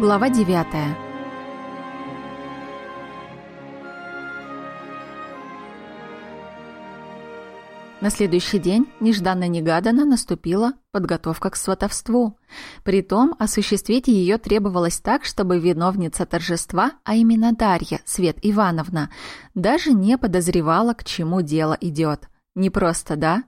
Глава 9. На следующий день нежданно-негаданно наступила подготовка к сватовству. Притом осуществить ее требовалось так, чтобы виновница торжества, а именно Дарья, Свет Ивановна, даже не подозревала, к чему дело идет. Не просто, да?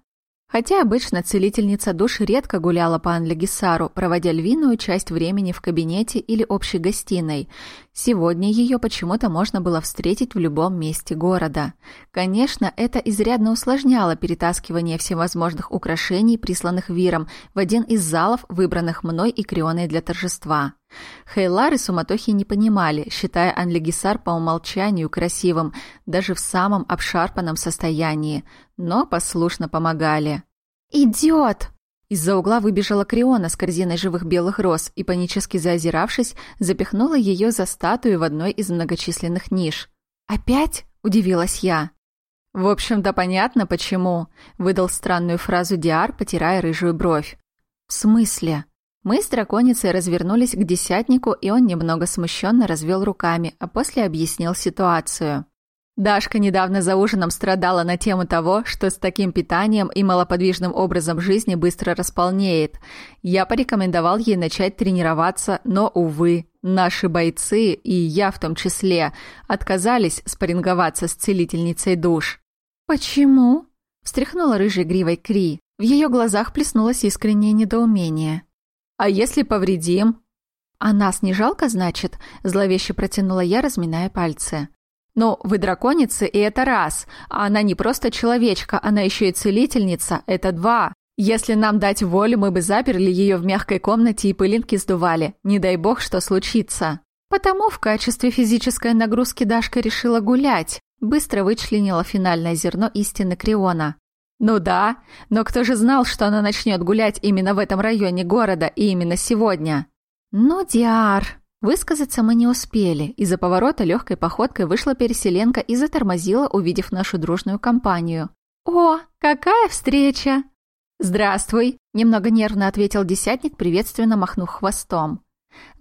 Хотя обычно целительница душ редко гуляла по Анлегисару, проводя львиную часть времени в кабинете или общей гостиной. Сегодня ее почему-то можно было встретить в любом месте города. Конечно, это изрядно усложняло перетаскивание всевозможных украшений, присланных Виром, в один из залов, выбранных мной и Крионой для торжества. Хейлары суматохи не понимали, считая Анлегисар по умолчанию красивым, даже в самом обшарпанном состоянии, но послушно помогали. «Идиот!» Из-за угла выбежала Криона с корзиной живых белых роз и, панически заозиравшись, запихнула ее за статую в одной из многочисленных ниш. «Опять?» – удивилась я. «В общем-то, понятно, почему», – выдал странную фразу Диар, потирая рыжую бровь. «В смысле?» Мы с драконицей развернулись к десятнику, и он немного смущенно развел руками, а после объяснил ситуацию. Дашка недавно за ужином страдала на тему того, что с таким питанием и малоподвижным образом жизни быстро располнеет. Я порекомендовал ей начать тренироваться, но, увы, наши бойцы, и я в том числе, отказались спарринговаться с целительницей душ. «Почему?» – встряхнула рыжей гривой Кри. В ее глазах плеснулось искреннее недоумение. А если повредим? А нас не жалко, значит? Зловеще протянула я, разминая пальцы. Ну, вы драконицы, и это раз. А она не просто человечка, она еще и целительница. Это два. Если нам дать волю, мы бы заперли ее в мягкой комнате и пылинки сдували. Не дай бог, что случится. Потому в качестве физической нагрузки Дашка решила гулять. Быстро вычленила финальное зерно истины Криона. Ну да, но кто же знал, что она начнет гулять именно в этом районе города и именно сегодня? Ну, Диар, высказаться мы не успели. Из-за поворота легкой походкой вышла переселенка и затормозила, увидев нашу дружную компанию. О, какая встреча! Здравствуй, немного нервно ответил десятник, приветственно махнув хвостом.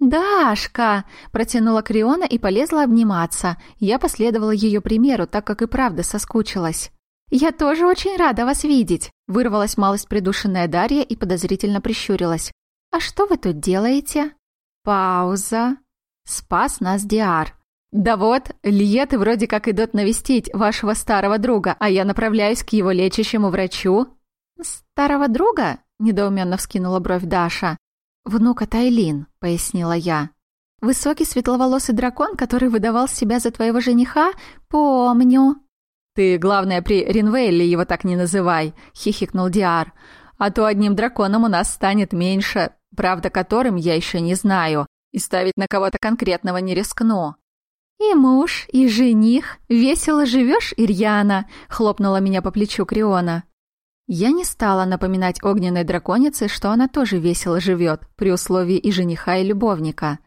«Дашка!» – протянула Криона и полезла обниматься. Я последовала ее примеру, так как и правда соскучилась. «Я тоже очень рада вас видеть!» Вырвалась малость придушенная Дарья и подозрительно прищурилась. «А что вы тут делаете?» Пауза. Спас нас Диар. «Да вот, Льеты вроде как идут навестить вашего старого друга, а я направляюсь к его лечащему врачу». «Старого друга?» – недоуменно вскинула бровь Даша. «Внука Тайлин», – пояснила я. «Высокий светловолосый дракон, который выдавал себя за твоего жениха? Помню». «Ты, главное, при Ринвейле его так не называй», — хихикнул Диар. «А то одним драконом у нас станет меньше, правда которым я еще не знаю, и ставить на кого-то конкретного не рискну». «И муж, и жених. Весело живешь, Ирьяна?» — хлопнула меня по плечу Криона. Я не стала напоминать огненной драконице, что она тоже весело живет, при условии и жениха, и любовника.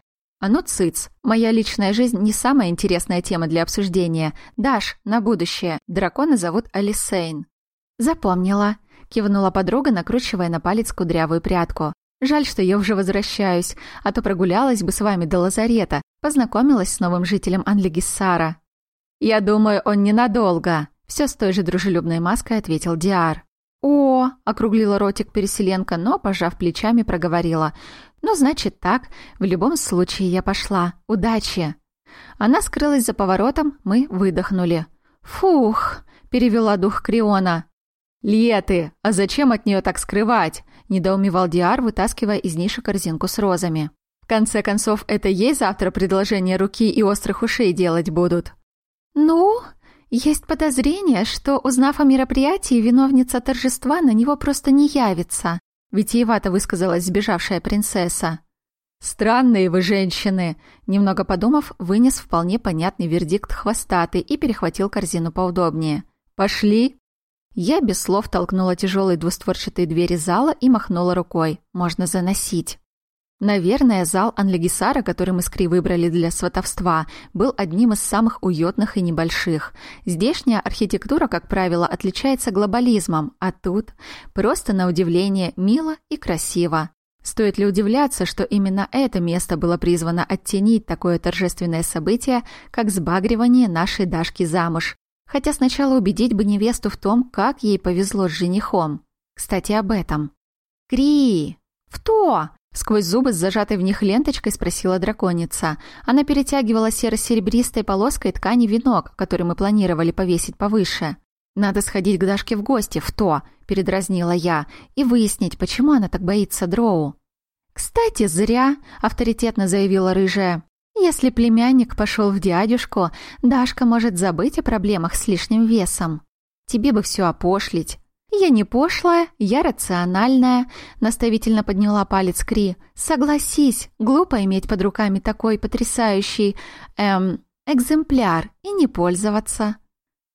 «А ну, цыц, моя личная жизнь не самая интересная тема для обсуждения. Даш, на будущее. Дракона зовут Алисейн». «Запомнила», — кивнула подруга, накручивая на палец кудрявую прядку. «Жаль, что я уже возвращаюсь, а то прогулялась бы с вами до лазарета, познакомилась с новым жителем Анлегиссара». «Я думаю, он ненадолго», — все с той же дружелюбной маской ответил Диар. «О!» — округлила ротик переселенка, но, пожав плечами, проговорила. «Ну, значит так. В любом случае я пошла. Удачи!» Она скрылась за поворотом, мы выдохнули. «Фух!» — перевела дух Криона. «Леты! А зачем от нее так скрывать?» — недоумевал Диар, вытаскивая из ниши корзинку с розами. «В конце концов, это ей завтра предложение руки и острых ушей делать будут». «Ну?» Есть подозрение, что, узнав о мероприятии, виновница торжества на него просто не явится. Витиевато высказалась сбежавшая принцесса. «Странные вы женщины!» Немного подумав, вынес вполне понятный вердикт хвостатый и перехватил корзину поудобнее. «Пошли!» Я без слов толкнула тяжелые двустворчатые двери зала и махнула рукой. «Можно заносить!» Наверное, зал Анлегисара, который мы с Кри выбрали для сватовства, был одним из самых уютных и небольших. Здешняя архитектура, как правило, отличается глобализмом, а тут просто на удивление мило и красиво. Стоит ли удивляться, что именно это место было призвано оттенить такое торжественное событие, как сбагривание нашей Дашки замуж? Хотя сначала убедить бы невесту в том, как ей повезло с женихом. Кстати, об этом. «Кри! В то!» Сквозь зубы с зажатой в них ленточкой спросила драконица. Она перетягивала серо-серебристой полоской ткани венок, который мы планировали повесить повыше. «Надо сходить к Дашке в гости, в то!» – передразнила я, и выяснить, почему она так боится дроу. «Кстати, зря!» – авторитетно заявила рыжая. «Если племянник пошел в дядюшку, Дашка может забыть о проблемах с лишним весом. Тебе бы все опошлить. «Я не пошлая, я рациональная», — наставительно подняла палец Кри. «Согласись, глупо иметь под руками такой потрясающий, эм, экземпляр и не пользоваться».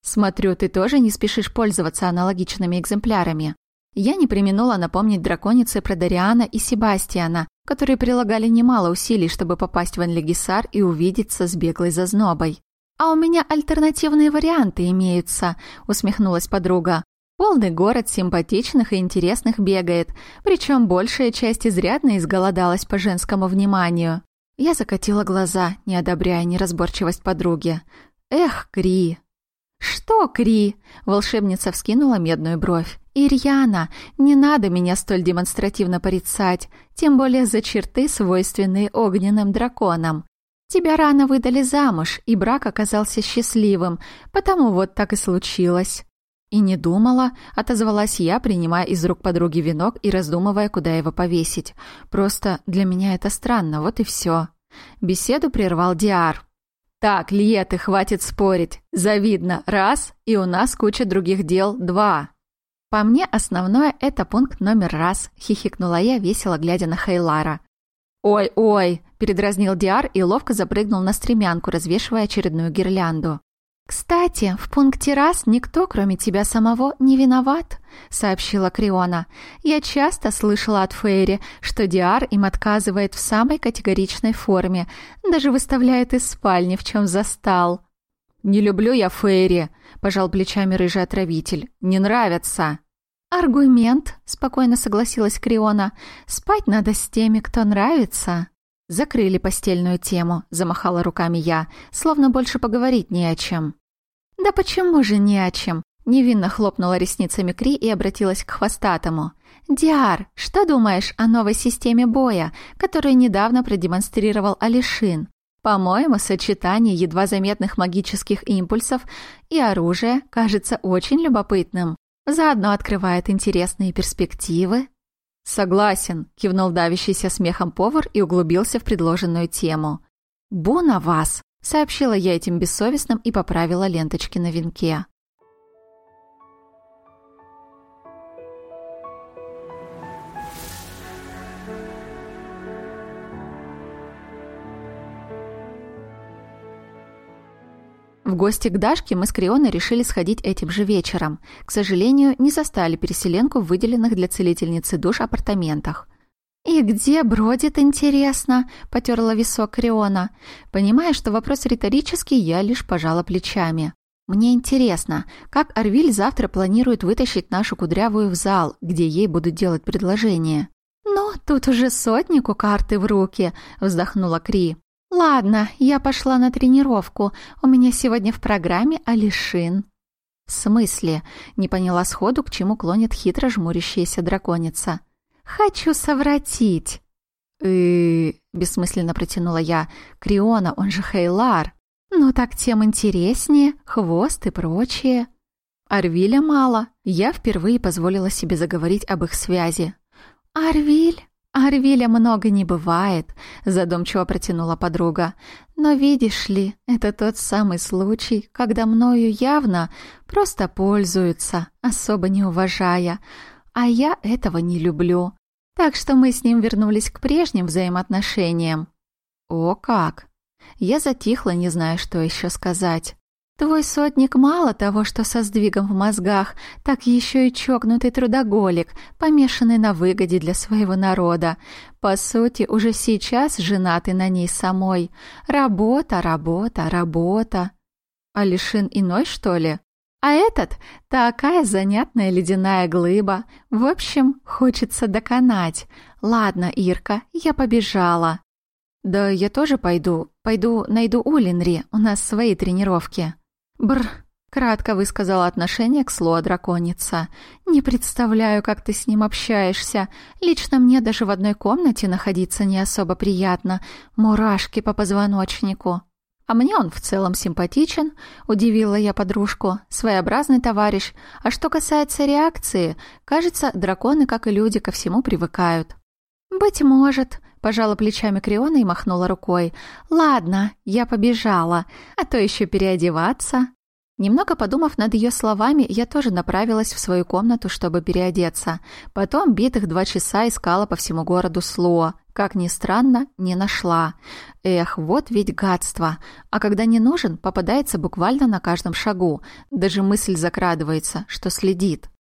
«Смотрю, ты тоже не спешишь пользоваться аналогичными экземплярами». Я не применула напомнить драконице про Дариана и Себастьяна, которые прилагали немало усилий, чтобы попасть в Энлегисар и увидеться с беглой зазнобой. «А у меня альтернативные варианты имеются», — усмехнулась подруга. Полный город симпатичных и интересных бегает, причем большая часть изрядно изголодалась по женскому вниманию. Я закатила глаза, не одобряя неразборчивость подруги. «Эх, Кри!» «Что, Кри?» — волшебница вскинула медную бровь. «Ирьяна, не надо меня столь демонстративно порицать, тем более за черты, свойственные огненным драконам. Тебя рано выдали замуж, и брак оказался счастливым, потому вот так и случилось». «И не думала», — отозвалась я, принимая из рук подруги венок и раздумывая, куда его повесить. «Просто для меня это странно, вот и все». Беседу прервал Диар. «Так, Лиеты, хватит спорить. Завидно. Раз, и у нас куча других дел. Два». «По мне, основное — это пункт номер раз», — хихикнула я, весело глядя на Хейлара. «Ой-ой!» — передразнил Диар и ловко запрыгнул на стремянку, развешивая очередную гирлянду. «Кстати, в пункте раз никто, кроме тебя самого, не виноват», — сообщила Криона. «Я часто слышала от Фейри, что Диар им отказывает в самой категоричной форме, даже выставляет из спальни, в чем застал». «Не люблю я Фейри», — пожал плечами рыжий отравитель. «Не нравятся». «Аргумент», — спокойно согласилась Криона. «Спать надо с теми, кто нравится». «Закрыли постельную тему», — замахала руками я, словно больше поговорить не о чем. «Да почему же не о чем?» — невинно хлопнула ресницами Кри и обратилась к хвостатому. «Диар, что думаешь о новой системе боя, которую недавно продемонстрировал Алишин? По-моему, сочетание едва заметных магических импульсов и оружия кажется очень любопытным. Заодно открывает интересные перспективы». «Согласен», — кивнул давящийся смехом повар и углубился в предложенную тему. «Бу на вас», — сообщила я этим бессовестным и поправила ленточки на венке. В гости к Дашке мы с Крионой решили сходить этим же вечером. К сожалению, не застали переселенку в выделенных для целительницы душ апартаментах. «И где бродит, интересно?» — потерла висок Криона. Понимая, что вопрос риторический, я лишь пожала плечами. «Мне интересно, как Арвиль завтра планирует вытащить нашу кудрявую в зал, где ей будут делать предложение?» «Ну, тут уже сотнику карты в руки», — вздохнула Кри. «Ладно, я пошла на тренировку. У меня сегодня в программе Алишин». «В смысле?» — не поняла сходу, к чему клонит хитро жмурящаяся драконица. «Хочу совратить». «Э-э-э», бессмысленно протянула я. «Криона, он же Хейлар». «Ну так тем интереснее, хвост и прочее». Арвиля мало. Я впервые позволила себе заговорить об их связи. «Арвиль?» «Арвиля много не бывает», — задумчиво протянула подруга. «Но видишь ли, это тот самый случай, когда мною явно просто пользуются, особо не уважая, а я этого не люблю. Так что мы с ним вернулись к прежним взаимоотношениям». «О как!» Я затихла, не зная, что еще сказать. Твой сотник мало того, что со сдвигом в мозгах, так еще и чокнутый трудоголик, помешанный на выгоде для своего народа. По сути, уже сейчас женатый на ней самой. Работа, работа, работа. Алишин иной, что ли? А этот — такая занятная ледяная глыба. В общем, хочется доконать. Ладно, Ирка, я побежала. Да я тоже пойду. Пойду найду Улинри, у нас свои тренировки. Бр, кратко высказала отношение к Слоа драконица. Не представляю, как ты с ним общаешься. Лично мне даже в одной комнате находиться не особо приятно. Мурашки по позвоночнику. А мне он в целом симпатичен, удивила я подружку. Своеобразный товарищ. А что касается реакции, кажется, драконы, как и люди, ко всему привыкают. Быть может, пожала плечами Криона и махнула рукой. Ладно, я побежала, а то еще переодеваться. Немного подумав над ее словами, я тоже направилась в свою комнату, чтобы переодеться. Потом битых два часа искала по всему городу Слоа. Как ни странно, не нашла. Эх, вот ведь гадство. А когда не нужен, попадается буквально на каждом шагу. Даже мысль закрадывается, что следит.